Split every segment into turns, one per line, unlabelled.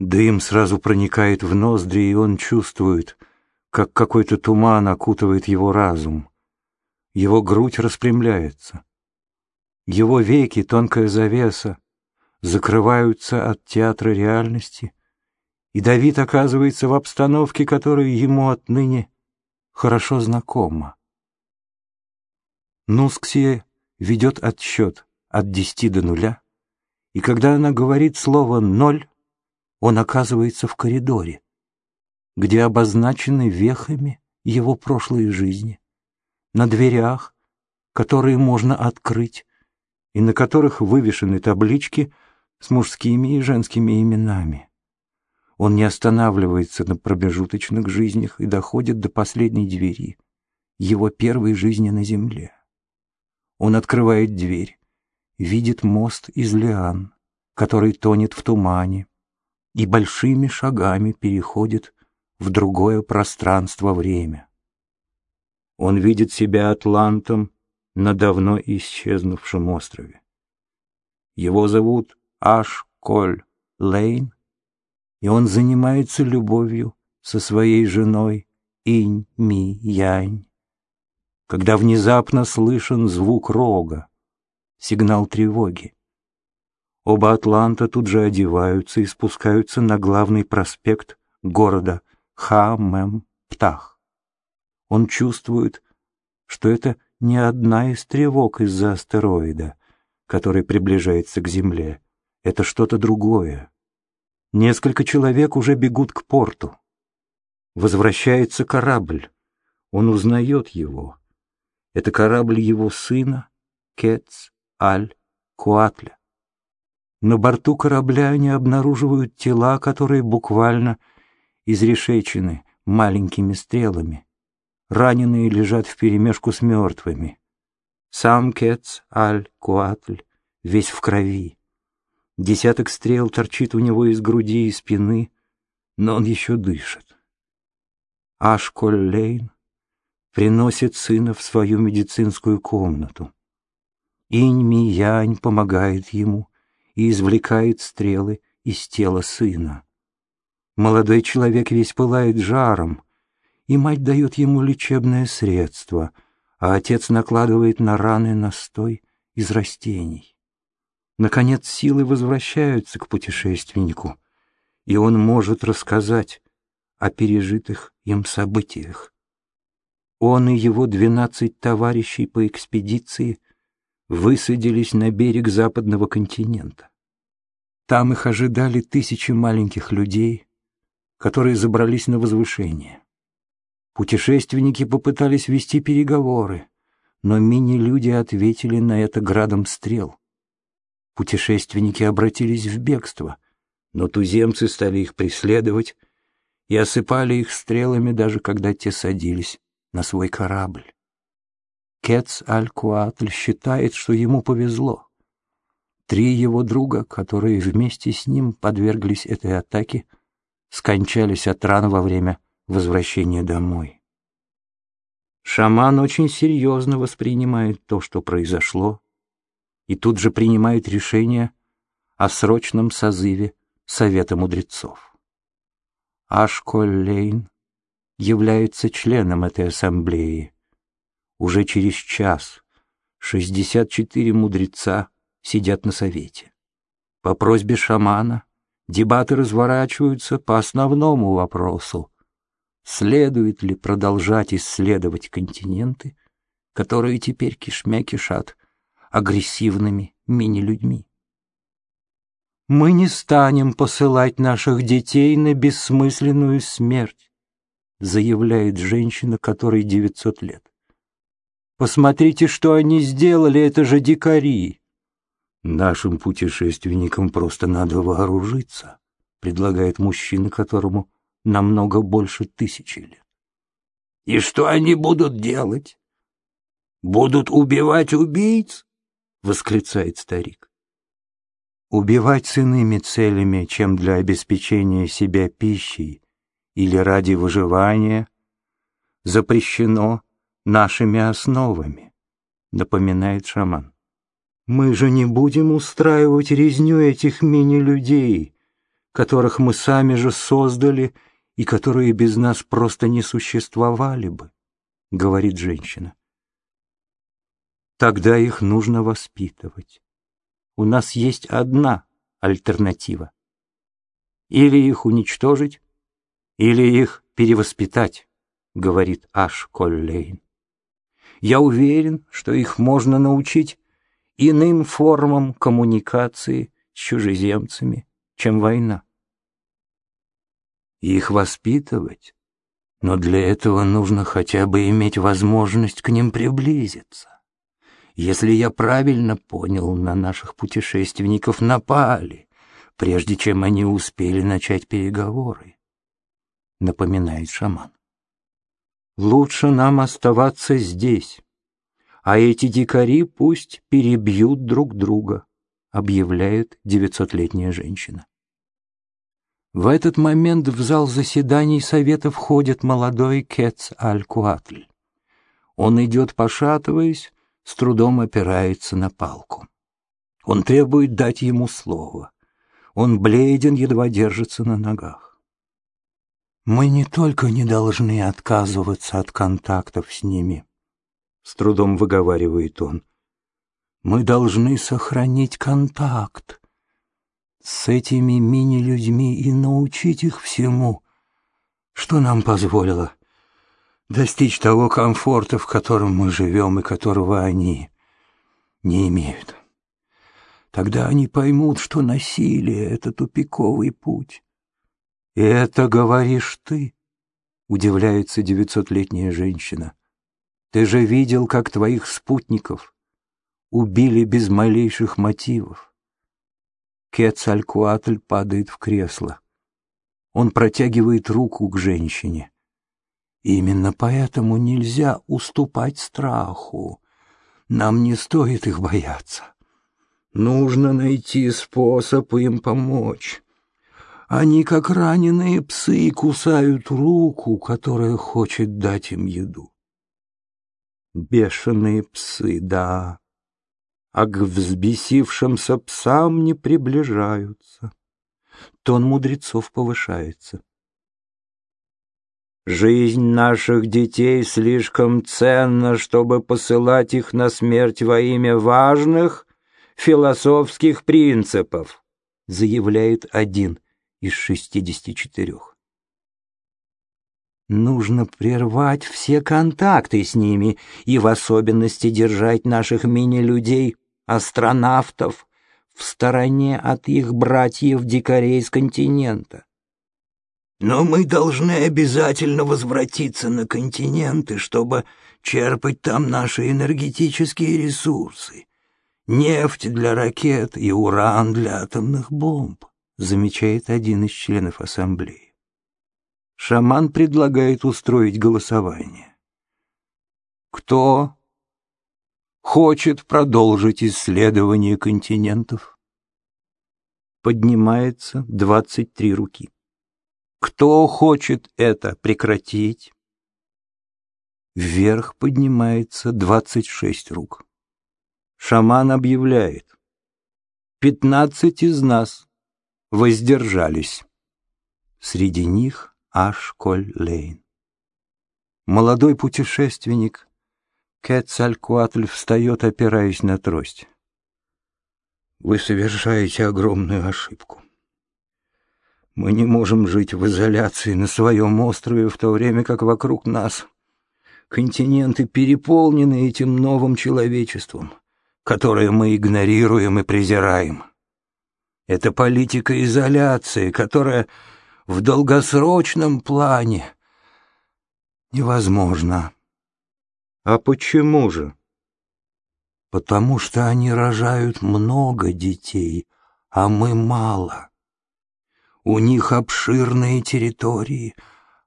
Дым сразу проникает в ноздри, и он чувствует, как какой-то туман окутывает его разум. Его грудь распрямляется. Его веки, тонкая завеса, закрываются от театра реальности, и Давид оказывается в обстановке, которая ему отныне хорошо знакома. Нусксия ведет отсчет от десяти до нуля, и когда она говорит слово «ноль», он оказывается в коридоре, где обозначены вехами его прошлой жизни, на дверях, которые можно открыть, и на которых вывешены таблички с мужскими и женскими именами. Он не останавливается на промежуточных жизнях и доходит до последней двери, его первой жизни на земле. Он открывает дверь, видит мост из лиан, который тонет в тумане, и большими шагами переходит в другое пространство-время. Он видит себя атлантом на давно исчезнувшем острове. Его зовут Аш Коль Лейн, и он занимается любовью со своей женой Инь Ми Янь. Когда внезапно слышен звук рога, сигнал тревоги. Оба атланта тут же одеваются и спускаются на главный проспект города Ха-Мем-Птах. Он чувствует, что это не одна из тревог из-за астероида, который приближается к Земле. Это что-то другое. Несколько человек уже бегут к порту. Возвращается корабль. Он узнает его. Это корабль его сына, Кец Аль Куатля. На борту корабля они обнаруживают тела, которые буквально изрешечены маленькими стрелами. Раненые лежат вперемешку с мертвыми. Сам Кец Аль Куатль весь в крови. Десяток стрел торчит у него из груди и спины, но он еще дышит. Ашколь Лейн приносит сына в свою медицинскую комнату. Инь Ми Янь помогает ему и извлекает стрелы из тела сына. Молодой человек весь пылает жаром, и мать дает ему лечебное средство, а отец накладывает на раны настой из растений. Наконец силы возвращаются к путешественнику, и он может рассказать о пережитых им событиях. Он и его двенадцать товарищей по экспедиции высадились на берег западного континента. Там их ожидали тысячи маленьких людей, которые забрались на возвышение. Путешественники попытались вести переговоры, но мини-люди ответили на это градом стрел. Путешественники обратились в бегство, но туземцы стали их преследовать и осыпали их стрелами, даже когда те садились на свой корабль. Кец Аль-Куатль считает, что ему повезло. Три его друга, которые вместе с ним подверглись этой атаке, скончались от ран во время возвращения домой. Шаман очень серьезно воспринимает то, что произошло, и тут же принимает решение о срочном созыве Совета мудрецов. Ашколь является членом этой ассамблеи. Уже через час 64 мудреца сидят на совете. По просьбе шамана дебаты разворачиваются по основному вопросу, следует ли продолжать исследовать континенты, которые теперь кишмя кишат агрессивными мини-людьми. Мы не станем посылать наших детей на бессмысленную смерть, заявляет женщина, которой 900 лет. Посмотрите, что они сделали, это же дикари. Нашим путешественникам просто надо вооружиться, предлагает мужчина, которому намного больше тысячи лет. И что они будут делать? Будут убивать убийц? — восклицает старик. Убивать с иными целями, чем для обеспечения себя пищей или ради выживания, запрещено нашими основами, напоминает шаман. Мы же не будем устраивать резню этих мини-людей, которых мы сами же создали и которые без нас просто не существовали бы, — говорит женщина. Тогда их нужно воспитывать. У нас есть одна альтернатива. Или их уничтожить, или их перевоспитать, говорит Аш Коллейн. Я уверен, что их можно научить иным формам коммуникации с чужеземцами, чем война. Их воспитывать, но для этого нужно хотя бы иметь возможность к ним приблизиться. Если я правильно понял, на наших путешественников напали, прежде чем они успели начать переговоры, напоминает шаман. Лучше нам оставаться здесь, а эти дикари пусть перебьют друг друга, объявляет девятисотлетняя женщина. В этот момент в зал заседаний совета входит молодой Кец Аль-Куатль. Он идет, пошатываясь, с трудом опирается на палку. Он требует дать ему слово. Он бледен, едва держится на ногах. Мы не только не должны отказываться от контактов с ними, с трудом выговаривает он. Мы должны сохранить контакт с этими мини-людьми и научить их всему, что нам позволило достичь того комфорта, в котором мы живем и которого они не имеют. Тогда они поймут, что насилие — это тупиковый путь. «И это говоришь ты?» — удивляется девятисотлетняя женщина. «Ты же видел, как твоих спутников убили без малейших мотивов». Кецалькуатль падает в кресло. Он протягивает руку к женщине. Именно поэтому нельзя уступать страху. Нам не стоит их бояться. Нужно найти способ им помочь. Они, как раненые псы, кусают руку, которая хочет дать им еду. Бешеные псы, да, а к взбесившимся псам не приближаются. Тон мудрецов повышается. Жизнь наших детей слишком ценна, чтобы посылать их на смерть во имя важных философских принципов, заявляет один из шестидесяти четырех. Нужно прервать все контакты с ними и в особенности держать наших мини-людей, астронавтов, в стороне от их братьев-дикарей с континента. Но мы должны обязательно возвратиться на континенты, чтобы черпать там наши энергетические ресурсы. Нефть для ракет и уран для атомных бомб, замечает один из членов ассамблеи. Шаман предлагает устроить голосование. Кто хочет продолжить исследование континентов? Поднимается двадцать три руки. Кто хочет это прекратить? Вверх поднимается двадцать шесть рук. Шаман объявляет. Пятнадцать из нас воздержались. Среди них Ашколь Лейн. Молодой путешественник Кецалькуатль встает, опираясь на трость. Вы совершаете огромную ошибку. Мы не можем жить в изоляции на своем острове, в то время как вокруг нас континенты переполнены этим новым человечеством, которое мы игнорируем и презираем. Это политика изоляции, которая в долгосрочном плане невозможна. А почему же? Потому что они рожают много детей, а мы мало. У них обширные территории,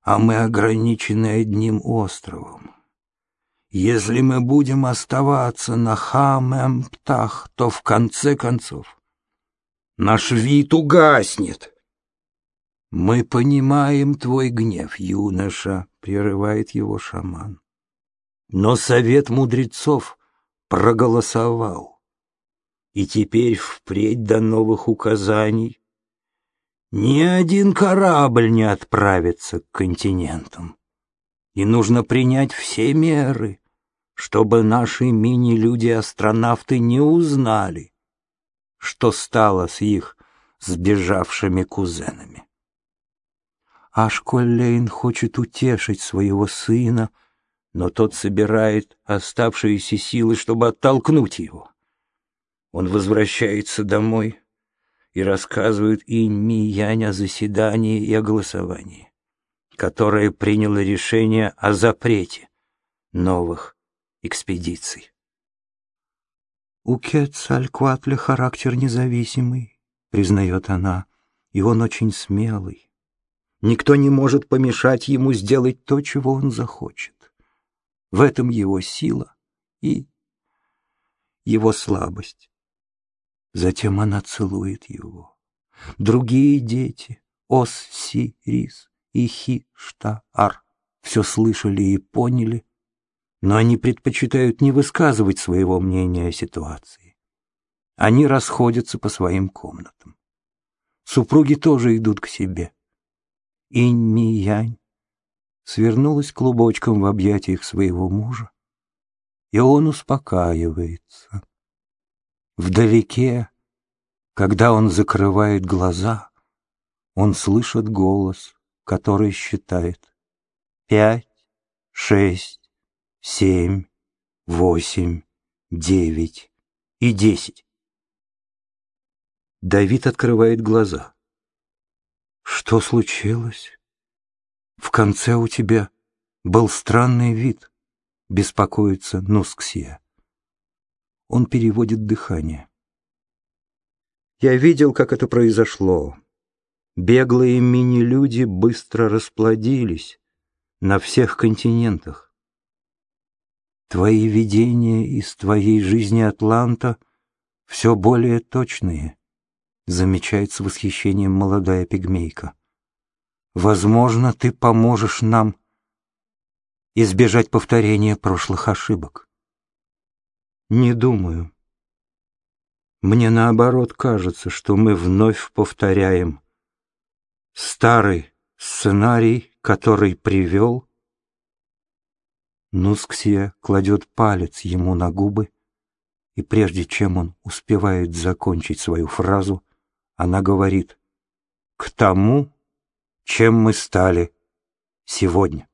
а мы ограничены одним островом. Если мы будем оставаться на Хамэмптах, то в конце концов наш вид угаснет. Мы понимаем твой гнев, юноша, прерывает его шаман. Но совет мудрецов проголосовал. И теперь впредь до новых указаний ни один корабль не отправится к континентам. И нужно принять все меры, чтобы наши мини-люди-астронавты не узнали, что стало с их сбежавшими кузенами. Ашколлейн хочет утешить своего сына, но тот собирает оставшиеся силы, чтобы оттолкнуть его. Он возвращается домой и рассказывает Инь Янь о заседании и о голосовании, которое приняло решение о запрете новых экспедиций. У Кетцалькуатля характер независимый, признает она, и он очень смелый. Никто не может помешать ему сделать то, чего он захочет. В этом его сила и его слабость. Затем она целует его. Другие дети, Ос-Си-Рис и Хи-Шта-Ар, все слышали и поняли, но они предпочитают не высказывать своего мнения о ситуации. Они расходятся по своим комнатам. Супруги тоже идут к себе. Инь-Ми-Янь свернулась клубочком в объятиях своего мужа, и он успокаивается. Вдалеке, когда он закрывает глаза, он слышит голос, который считает пять, шесть, семь, восемь, девять и десять. Давид открывает глаза. Что случилось? В конце у тебя был странный вид, беспокоится Нусксия. Он переводит дыхание. Я видел, как это произошло. Беглые мини-люди быстро расплодились на всех континентах. Твои видения из твоей жизни Атланта все более точные, замечает с восхищением молодая пигмейка. Возможно, ты поможешь нам избежать повторения прошлых ошибок. Не думаю. Мне наоборот кажется, что мы вновь повторяем старый сценарий, который привел Нусксия кладет палец ему на губы, и прежде чем он успевает закончить свою фразу, она говорит «К тому, чем мы стали сегодня».